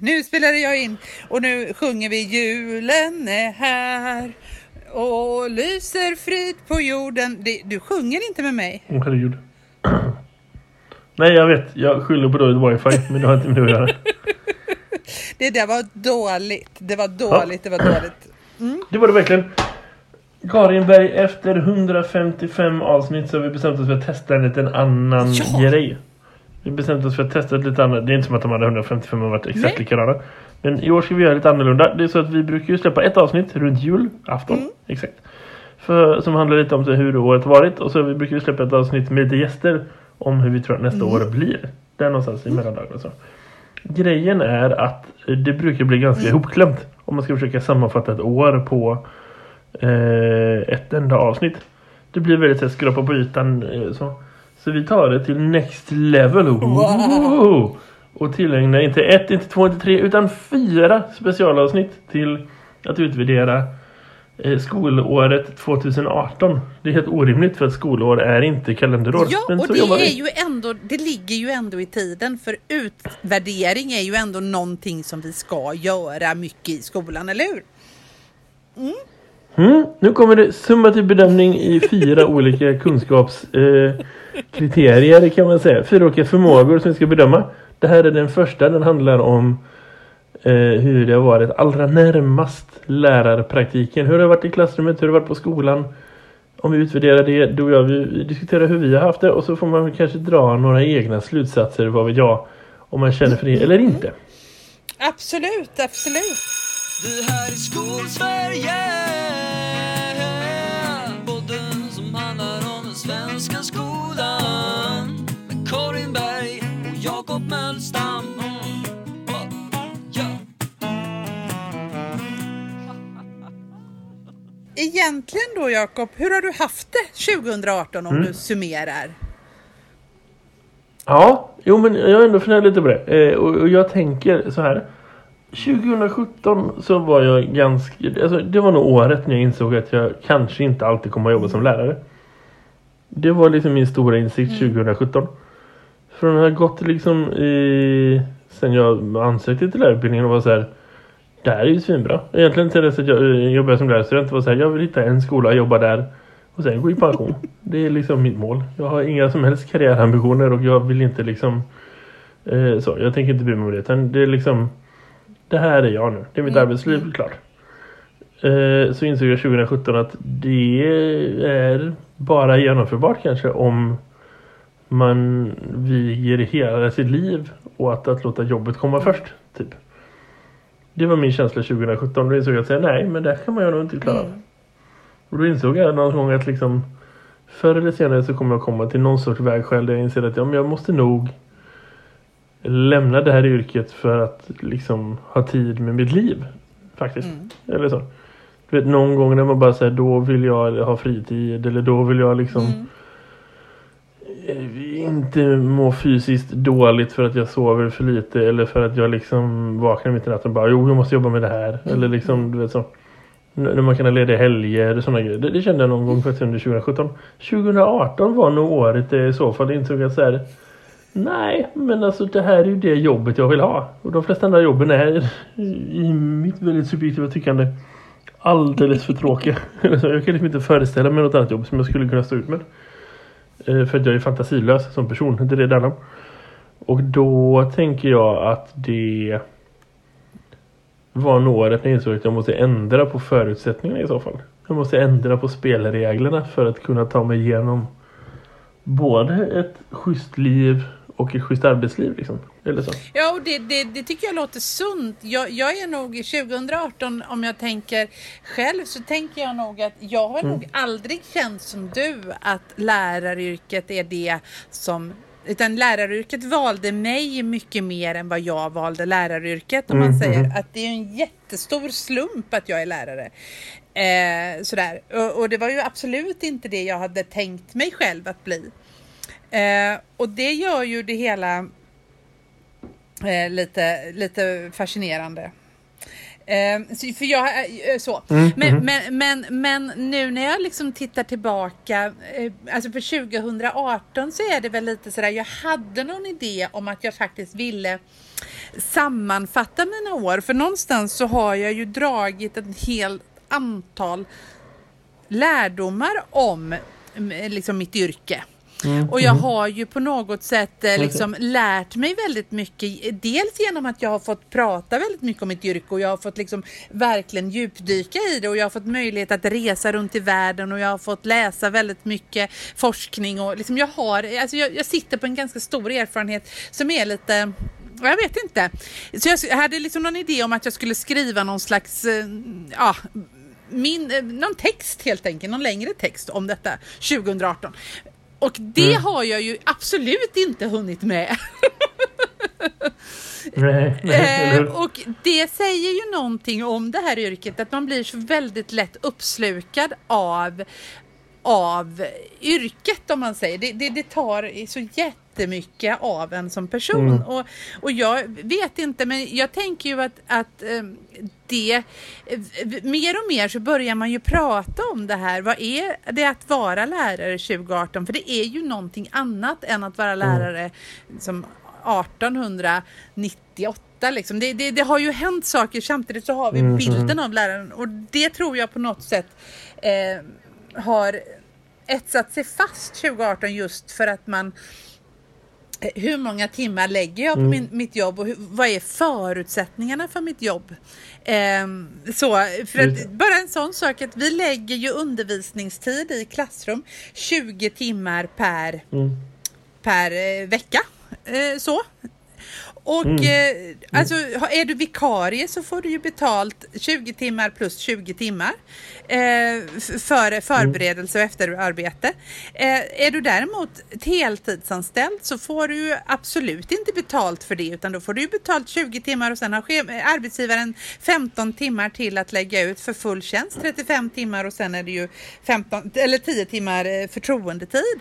Nu spelar jag in och nu sjunger vi julen är här och lyser frid på jorden. Du sjunger inte med mig. Åh, herregud. Nej, jag vet. Jag skyller på dåligt wifi, men det har inte med det att göra. Det där var dåligt. Det var dåligt, det var dåligt. Mm. Det var det verkligen. Karin Berg, efter 155 avsnitt så har vi bestämt oss för att testa en liten annan ja. grej. Vi bestämt oss för att testa ett lite annat. Det är inte som att de hade 155 har varit exakt likadana. Men i år ska vi göra lite annorlunda. Det är så att vi brukar ju släppa ett avsnitt runt jul, afton. Mm. Exakt. För, som handlar lite om hur året varit. Och så vi brukar vi släppa ett avsnitt med lite gäster om hur vi tror att nästa mm. år blir. Där någonstans i mellandagarna. Så. Grejen är att det brukar bli ganska mm. ihopklämt om man ska försöka sammanfatta ett år på eh, ett enda avsnitt. Det blir väldigt att skrapa på ytan. Eh, så. Så vi tar det till next level. Wow. Och tillägnar inte ett, inte två, inte tre utan fyra specialavsnitt till att utvärdera eh, skolåret 2018. Det är helt orimligt för att skolår är inte kalenderår. Ja, och det, är ju ändå, det ligger ju ändå i tiden för utvärdering är ju ändå någonting som vi ska göra mycket i skolan, eller hur? Mm. Mm, nu kommer det summativ bedömning i fyra olika kunskapskriterier eh, kan man säga. Fyra olika förmågor som vi ska bedöma. Det här är den första, den handlar om eh, hur det har varit allra närmast lärarpraktiken. Hur det har varit i klassrummet, hur det har varit på skolan. Om vi utvärderar det, då gör vi, vi diskuterar hur vi har haft det och så får man kanske dra några egna slutsatser, vad vet jag, om man känner för det eller inte. Absolut, absolut. Det här är Skolsverige Egentligen då Jakob, hur har du haft det 2018 om mm. du summerar? Ja, jo men jag har ändå funderat lite på det. Eh, och, och jag tänker så här 2017 så var jag ganska... Alltså, det var nog året när jag insåg att jag kanske inte alltid kommer att jobba som lärare. Det var liksom min stora insikt 2017. Mm. Från att ha gått liksom i... Sen jag ansökte till lärarutbildningen och var så här... Det här är ju svinbra. Egentligen till dess att jag eh, jobbade som lärarstudent var så här... Jag vill hitta en skola och jobba där. Och sen gå i pension. Det är liksom mitt mål. Jag har inga som helst karriärambitioner och jag vill inte liksom... Eh, så, jag tänker inte bry mig om det. Utan det är liksom det här är jag nu. Det är mitt mm. arbetsliv, klart. Eh, så insåg jag 2017 att det är bara genomförbart kanske om man viger hela sitt liv och att, att låta jobbet komma först. Typ. Det var min känsla 2017. Då insåg jag att säga, nej, men det kan man ju nog inte klara. Mm. Och då insåg jag någon gång att liksom förr eller senare så kommer jag komma till någon sorts vägskäl där jag inser att ja, men jag måste nog lämna det här yrket för att liksom ha tid med mitt liv. Faktiskt. Mm. Eller så. Du vet, någon gång när man bara säger då vill jag ha fritid eller då vill jag liksom mm. Inte må fysiskt dåligt för att jag sover för lite eller för att jag liksom vaknar mitt i natten och bara jo jag måste jobba med det här. Mm. Eller liksom du vet så. När man kan ha lediga helger och sådana grejer. Det, det, kände jag någon gång faktiskt under 2017. 2018 var nog året i så fall insåg jag så här Nej, men alltså det här är ju det jobbet jag vill ha. Och de flesta andra jobben är i mitt väldigt subjektiva tyckande alldeles för tråkiga. jag kan liksom inte föreställa mig något annat jobb som jag skulle kunna stå ut med. Eh, för att jag är fantasilös som person, det är det där. Och då tänker jag att det var nog året när jag insåg att jag måste ändra på förutsättningarna i så fall. Jag måste ändra på spelreglerna för att kunna ta mig igenom både ett schysst liv och ett schysst arbetsliv liksom. Eller så. Ja, och det, det, det tycker jag låter sunt. Jag, jag, är nog 2018, om jag tänker själv, så tänker jag nog att jag har mm. nog aldrig känt som du att läraryrket är det som utan läraryrket valde mig mycket mer än vad jag valde läraryrket. Om man mm, säger mm. att det är en jättestor slump att jag är lärare. Eh, sådär. Och, och, det var ju absolut inte det jag hade tänkt mig själv att bli. Eh, och det gör ju det hela eh, lite, lite fascinerande. Eh, för jag, eh, så. Mm, men, mm. Men, men, men nu när jag liksom tittar tillbaka, eh, alltså för 2018 så är det väl lite sådär, jag hade någon idé om att jag faktiskt ville sammanfatta mina år. För någonstans så har jag ju dragit ett helt antal lärdomar om liksom mitt yrke. Mm, och jag mm. har ju på något sätt eh, liksom lärt mig väldigt mycket. Dels genom att jag har fått prata väldigt mycket om mitt yrke och jag har fått liksom verkligen djupdyka i det och jag har fått möjlighet att resa runt i världen och jag har fått läsa väldigt mycket forskning och liksom jag har, alltså jag, jag sitter på en ganska stor erfarenhet som är lite jag vet inte. Så jag hade liksom någon idé om att jag skulle skriva någon slags, eh, ja, min, eh, någon text helt enkelt, någon längre text om detta 2018. Och det mm. har jag ju absolut inte hunnit med. nej, nej, eh, och det säger ju någonting om det här yrket, att man blir så väldigt lätt uppslukad av av yrket om man säger. Det, det, det tar så jättemycket av en som person. Mm. Och, och jag vet inte, men jag tänker ju att, att ehm, det, mer och mer så börjar man ju prata om det här. Vad är det att vara lärare 2018? För det är ju någonting annat än att vara mm. lärare som 1898 liksom. Det, det, det, har ju hänt saker samtidigt så har vi mm. bilden av läraren och det tror jag på något sätt eh, har etsat sig fast 2018 just för att man eh, hur många timmar lägger jag på mm. min, mitt jobb och hur, vad är förutsättningarna för mitt jobb? Eh, så, för att, bara en sån sak att vi lägger ju undervisningstid i klassrum 20 timmar per, mm. per eh, vecka. Eh, så. Och mm. eh, alltså, är du vikarie så får du ju betalt 20 timmar plus 20 timmar eh, för förberedelse och efterarbete. Eh, är du däremot heltidsanställd så får du absolut inte betalt för det utan då får du betalt 20 timmar och sen har arbetsgivaren 15 timmar till att lägga ut för full tjänst, 35 timmar och sen är det ju 15, eller 10 timmar eh, förtroendetid.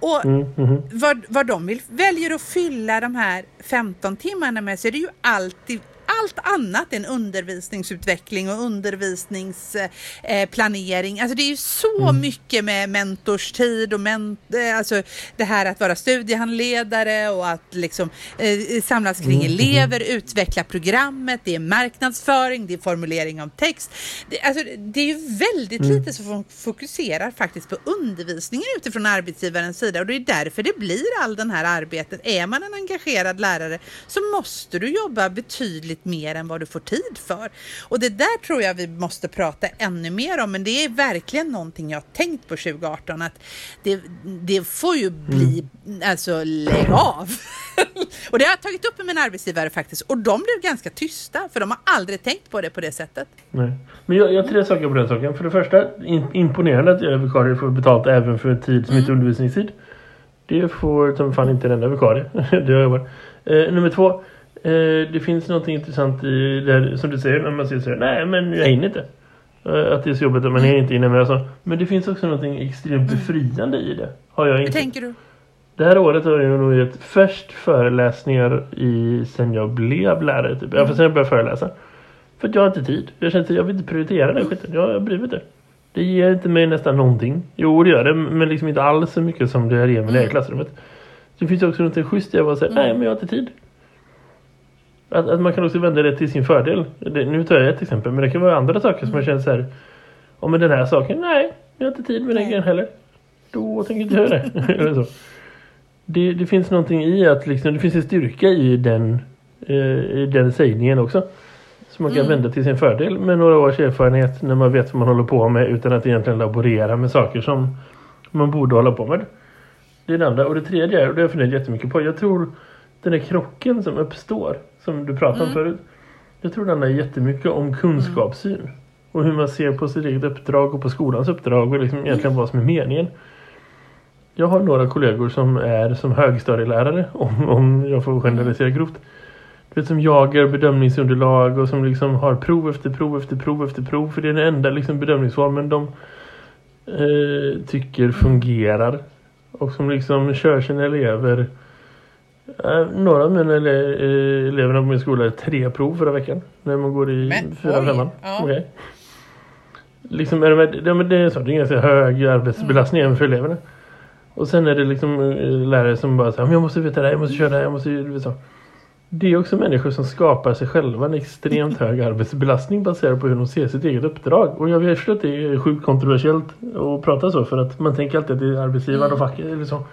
Och mm, mm. Vad, vad de vill, väljer att fylla de här 15 timmarna med så är det ju alltid allt annat än undervisningsutveckling och undervisningsplanering. Alltså det är ju så mm. mycket med mentorstid och men, eh, alltså det här att vara studiehandledare och att liksom eh, samlas kring mm. elever, utveckla programmet, det är marknadsföring, det är formulering av text. Det, alltså, det är ju väldigt mm. lite som fokuserar faktiskt på undervisningen utifrån arbetsgivarens sida och det är därför det blir all den här arbetet. Är man en engagerad lärare så måste du jobba betydligt mer än vad du får tid för. Och det där tror jag vi måste prata ännu mer om, men det är verkligen någonting jag har tänkt på 2018 att det, det får ju bli, mm. alltså lägg av. och det har jag tagit upp med min arbetsgivare faktiskt och de blev ganska tysta för de har aldrig tänkt på det på det sättet. Nej. Men jag, jag har tre saker på den saken. För det första, in, imponerande att jag vikarie får betalt även för tid som mm. inte undervisningstid. Det får som fan inte den enda vikarie. det har jag varit. Eh, nummer två, det finns något intressant i det som du säger när man säger här, nej men jag hinner inte. Eh, att det är så jobbigt att man hinner inte innan med alltså. Men det finns också något extremt befriande i det. Har jag inte. Hur tänker du? Det här året har jag nog gett först föreläsningar i sen jag blev lärare. Typ. Mm. sen jag började föreläsa. För att jag har inte tid. Jag känner att jag vill inte prioritera den skiten. Jag har blivit det. Det ger inte mig nästan någonting. Jo det gör det. Men liksom inte alls så mycket som det ger mig mm. i klassrummet. Det finns också något schysst i att säga mm. nej men jag har inte tid. Att, att man kan också vända det till sin fördel. Det, nu tar jag ett exempel, men det kan vara andra saker som man känner så här. Om med den här saken, nej, jag har inte tid med den grejen heller. Då tänker jag inte göra det. Eller så. Det, det, finns någonting i att liksom, det finns en styrka i den, eh, i den sägningen också. Som man kan mm. vända till sin fördel med några års erfarenhet när man vet vad man håller på med utan att egentligen laborera med saker som man borde hålla på med. Det är det andra. Och det tredje är, och det har jag funderat jättemycket på. Jag tror den där krocken som uppstår som du pratade om mm. förut. Jag tror det handlar jättemycket om kunskapssyn. Mm. Och hur man ser på sitt eget uppdrag och på skolans uppdrag och liksom egentligen mm. vad som är meningen. Jag har några kollegor som är som högstadielärare, om, om jag får generalisera grovt. Du vet, som jagar bedömningsunderlag och som liksom har prov efter prov efter prov efter prov. För det är den enda liksom, bedömningsformen de eh, tycker fungerar. Och som liksom kör sina elever några av mina ele eh, eleverna på min skola är tre prov förra veckan. När man går i Men, fyra femman. Ja. Okay. Liksom är det, det, det är så, det är ganska hög arbetsbelastning mm. för eleverna. Och sen är det liksom eh, lärare som bara säger jag måste veta det här, jag måste köra det här, jag måste veta så. det är också människor som skapar sig själva en extremt hög arbetsbelastning baserat på hur de ser sitt eget uppdrag. Och jag vet att det är sjukt kontroversiellt att prata så för att man tänker alltid att det är arbetsgivaren och facket eller så.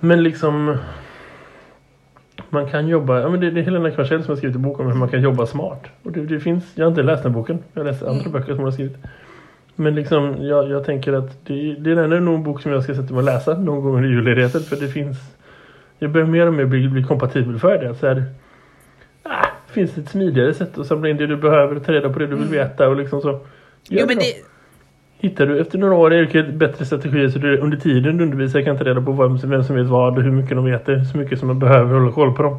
Men liksom man kan jobba, ja men det, det är Helena Kvarsell som har skrivit en bok om hur man kan jobba smart. Och det, det finns, jag har inte läst den boken, jag har läst andra mm. böcker som hon har skrivit. Men liksom, jag, jag tänker att det, det är nog en bok som jag ska sätta mig och läsa någon gång under julledigheten. För det finns, jag börjar mer och mer bli, bli kompatibel för det. Så här, ah, finns det ett smidigare sätt att samla in det du behöver och ta reda på det du vill mm. veta och liksom så. Jo, men det... Hittar du efter några år i yrket bättre strategier så du under tiden du undervisar kan ta reda på vem som, vem som vet vad och hur mycket de vet så mycket som man behöver hålla koll på dem.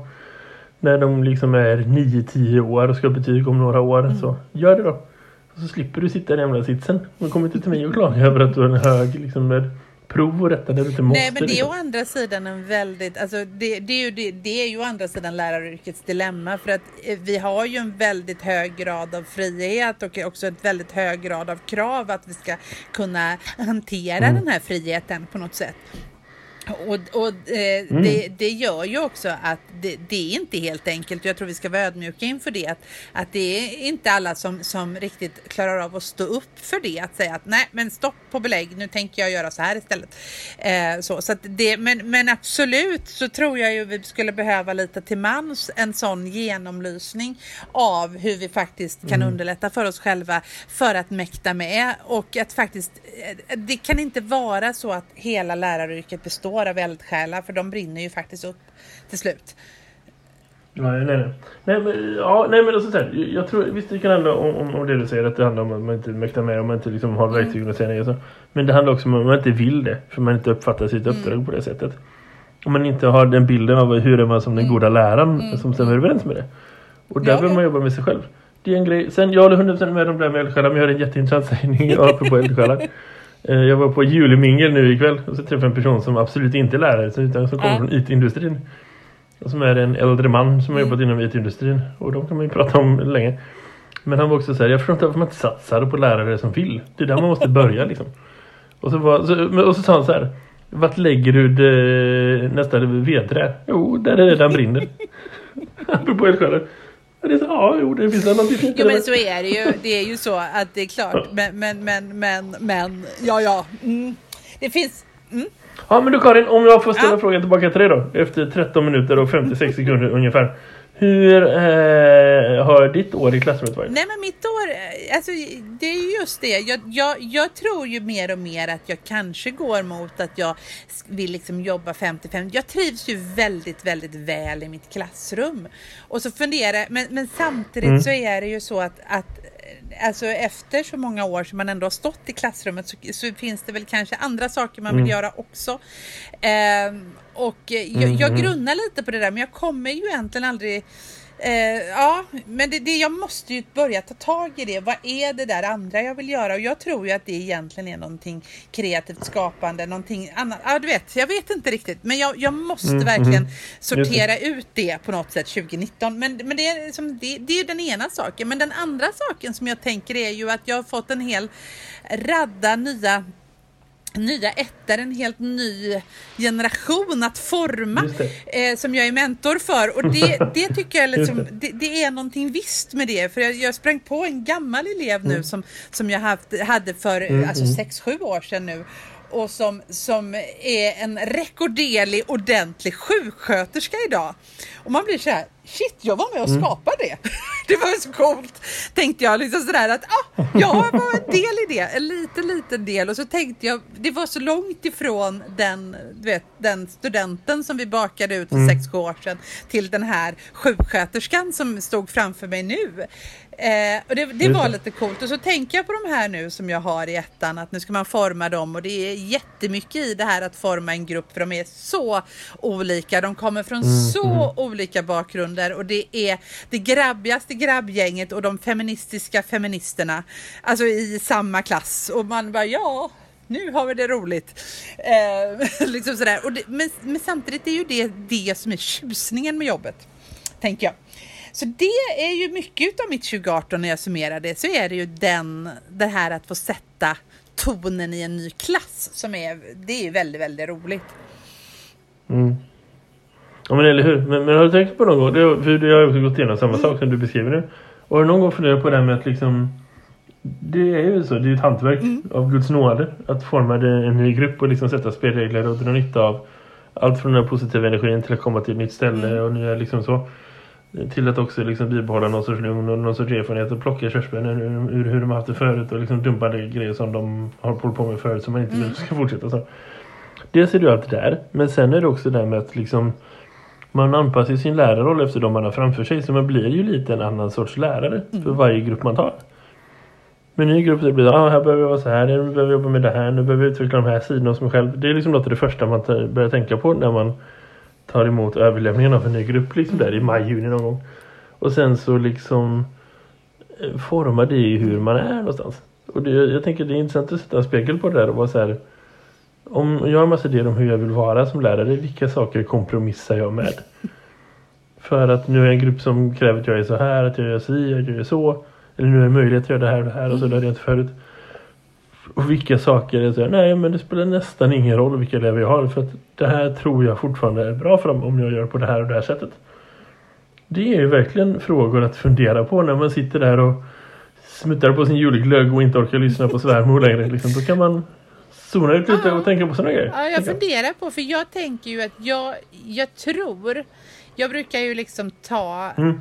När de liksom är 9-10 år och ska ha betyg om några år mm. så gör det då. Så slipper du sitta i den jävla sitsen. Man kommer inte till mig och klaga över att du har en hög liksom, med prov och rätta när du inte måste. Nej, men det är liksom. å andra sidan en väldigt, alltså det, det, är ju, det, det är ju å andra sidan läraryrkets dilemma för att eh, vi har ju en väldigt hög grad av frihet och också ett väldigt hög grad av krav att vi ska kunna hantera mm. den här friheten på något sätt. Och, och eh, mm. det, det, gör ju också att det, det, är inte helt enkelt. Jag tror vi ska vara ödmjuka inför det. Att, att det är inte alla som, som riktigt klarar av att stå upp för det. Att säga att nej, men stopp på belägg. Nu tänker jag göra så här istället. Eh, så, så det, men, men absolut så tror jag ju vi skulle behöva lite till mans en sån genomlysning av hur vi faktiskt kan mm. underlätta för oss själva för att mäkta med och att faktiskt eh, det kan inte vara så att hela läraryrket består av eldsjälar för de brinner ju faktiskt upp till slut. Nej, nej, nej. Nej, men, ja, nej, men alltså, här, jag tror, visst det kan handla om, om, om det du säger, att det handlar om att man inte mäktar med, om man inte liksom har mm. verktygen att säga nej. Så. Men det handlar också om att man inte vill det, för man inte uppfattar sitt mm. uppdrag mm. på det sättet. Om man inte har den bilden av hur är man som den mm. goda läraren mm. som stämmer överens med det. Och där ja, behöver man jobba med sig själv. Det är en grej. Sen, jag håller 100% med om det med eldsjälar, men jag har en jätteintressant sägning apropå eldsjälar. Eh, jag var på julemingel nu ikväll och så träffade jag en person som absolut inte är lärare utan som kommer från IT-industrin. Som är en äldre man som har jobbat inom IT-industrin. Och de kan man ju prata om länge. Men han var också så här, jag förstår inte varför man inte satsar på lärare som vill. Det är där man måste börja liksom. Och så, var, så, och så sa han så här, vart lägger du det, nästa vedträ? Jo, där är det den brinner. Apropå eldsjälar. Det är så, ja, jo, det finns någonting Jo, men så är det ju. Det är ju så att det är klart. Men, men, men, men, men ja, ja. Mm. Det finns... Mm. Ja, men du Karin, om jag får ställa ja. frågan tillbaka till dig då. Efter 13 minuter och 56 sekunder ungefär. Hur eh, har ditt år i klassrummet varit? Nej men mitt år, eh, alltså det är just det. Jag, jag, jag, tror ju mer och mer att jag kanske går mot att jag vill liksom jobba 55. Jag trivs ju väldigt, väldigt väl i mitt klassrum. Och så funderar men, men samtidigt mm. så är det ju så att, att alltså efter så många år som man ändå har stått i klassrummet så, så finns det väl kanske andra saker man vill mm. göra också. Eh, och jag, jag mm-hmm. grunnar lite på det där men jag kommer ju egentligen aldrig Eh, ja, men det, det, jag måste ju börja ta tag i det. Vad är det där andra jag vill göra? Och jag tror ju att det egentligen är någonting kreativt skapande, någonting annat. Ja, du vet, jag vet inte riktigt. Men jag, jag måste mm, verkligen mm. sortera ut det på något sätt 2019. Men, men det, är liksom, det, det är den ena saken. Men den andra saken som jag tänker är ju att jag har fått en hel radda nya nya ettor, en helt ny generation att forma eh, som jag är mentor för. Och det, det tycker jag liksom, det, det, är någonting visst med det. För jag, jag sprang på en gammal elev nu mm. som, som jag haft, hade för mm, alltså 6-7 mm. år sedan nu och som, som är en rekorderlig ordentlig sjuksköterska idag. Och man blir så här, shit, jag var med och mm. skapade det. det var så coolt, tänkte jag. Liksom sådär att ah, jag var en del i det, en liten, liten del. Och så tänkte jag, det var så långt ifrån den, du vet, den studenten som vi bakade ut för mm. sex, sju år sedan till den här sjuksköterskan som stod framför mig nu. Eh, och det, det var lite coolt. Och så tänker jag på de här nu som jag har i ettan, att nu ska man forma dem och det är jättemycket i det här att forma en grupp för de är så olika. De kommer från mm, så mm. olika bakgrunder och det är det grabbigaste grabbgänget och de feministiska feministerna, alltså i samma klass. Och man bara ja, nu har vi det roligt. Eh, liksom sådär. Och det, men, men, samtidigt är ju det det som är tjusningen med jobbet, tänker jag. Så det är ju mycket av mitt 2018 när jag summerar det, så är det ju den, det här att få sätta tonen i en ny klass som är, det är väldigt, väldigt roligt. Mm. Ja men eller hur. Men, men har du tänkt på någon gång, det, för jag har också gått igenom samma sak som du beskriver nu. Och har du någon gång funderat på det här med att liksom det är ju så, det är ett hantverk av Guds nåde att forma en ny grupp och liksom sätta spelregler och dra nytta av allt från den här positiva energin till att komma till ett nytt ställe och nya liksom så till att också liksom bibehålla någon sorts lugn och någon sorts erfarenhet och plocka körsbären ur, ur hur de har haft det förut och liksom dumpa det grejer som de har hållit på med förut som man inte vill ska fortsätta så. Dels är det ju allt det där men sen är det också det där med att liksom man anpassar sin lärarroll efter de man har framför sig så man blir ju lite en annan sorts lärare för varje grupp man tar. Med en ny grupp så blir det, ah, här behöver jag vara så här, nu behöver jag jobba med det här, nu behöver jag utveckla de här sidorna hos mig själv. Det är liksom något av det första man börjar tänka på när man tar emot överlämningen av en ny grupp liksom där i maj, juni någon gång. Och sen så liksom eh, formar det i hur man är någonstans. Och det, jag tänker det är intressant att sätta en spegel på det där och vara så här om jag har en massa idéer om hur jag vill vara som lärare, vilka saker kompromissar jag med? För att nu är jag en grupp som kräver att jag är så här, att jag gör si, att jag gör så. Eller nu är det möjlighet att göra det här och det här och så där det inte förut. Och vilka saker är så här, nej men det spelar nästan ingen roll vilka elever jag har för att det här tror jag fortfarande är bra för dem om jag gör på det här och det här sättet. Det är ju verkligen frågor att fundera på när man sitter där och smuttar på sin julglögg och inte orkar lyssna på svärmor längre. Liksom. Då kan man zona ut lite och tänka på sådana grejer. Ja, jag funderar på, för jag tänker ju att jag, jag tror, jag brukar ju liksom ta Mm.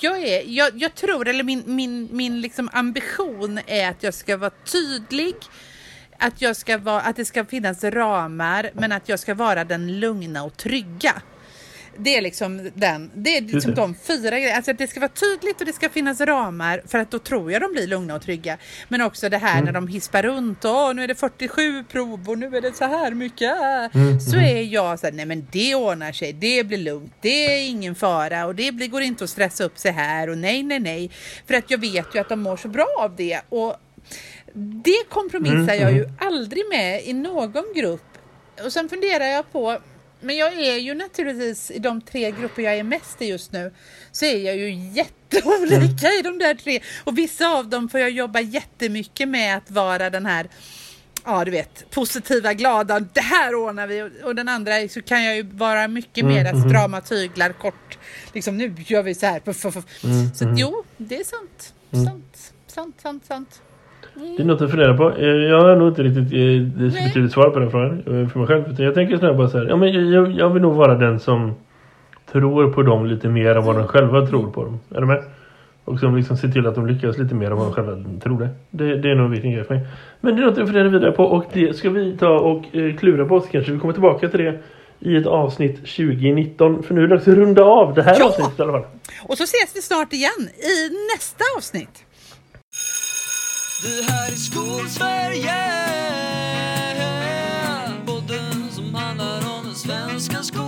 Jag, är, jag, jag tror, eller min, min, min liksom ambition är att jag ska vara tydlig, att, jag ska vara, att det ska finnas ramar, men att jag ska vara den lugna och trygga. Det är liksom den, det är liksom de fyra grejerna. Alltså att det ska vara tydligt och det ska finnas ramar för att då tror jag de blir lugna och trygga. Men också det här när de hispar runt. Åh, nu är det 47 prov och nu är det så här mycket. äh." Så är jag så här, nej men det ordnar sig. Det blir lugnt. Det är ingen fara och det blir, går inte att stressa upp sig här och nej, nej, nej. För att jag vet ju att de mår så bra av det. Och det kompromissar jag ju aldrig med i någon grupp. Och sen funderar jag på, men jag är ju naturligtvis i de tre grupper jag är mest i just nu, så är jag ju jätteolika i de där tre. Och vissa av dem får jag jobba jättemycket med att vara den här Ja, du vet, positiva, glada, det här ordnar vi. Och- Och den andra så kan jag ju vara mycket mer att strama tyglar kort. Liksom nu gör vi så här. Puff. Så att, jo, det är sant. Sant, sant, sant, sant. Det är något att fundera på. Eh, Jag har nog inte riktigt eh, ett Nej. tydligt svar på den frågan eh, för mig själv. Utan jag tänker snarare bara så här. Ja, men jag, jag vill nog vara den som tror på dem lite mer än vad de själva tror på dem. Är du med? Och som liksom ser till att de lyckas lite mer än vad de själva tror det. Det, det är nog en viktig grej för mig. Men det är något att fundera vidare på och det ska vi ta och eh, klura på. Så kanske vi kommer tillbaka till det i ett avsnitt 2019. För nu är det dags att runda av det här Ja! avsnittet i alla fall. Och så ses vi snart igen i nästa avsnitt. Vi här i Skolsverige. Podden som handlar om den svenska skolan.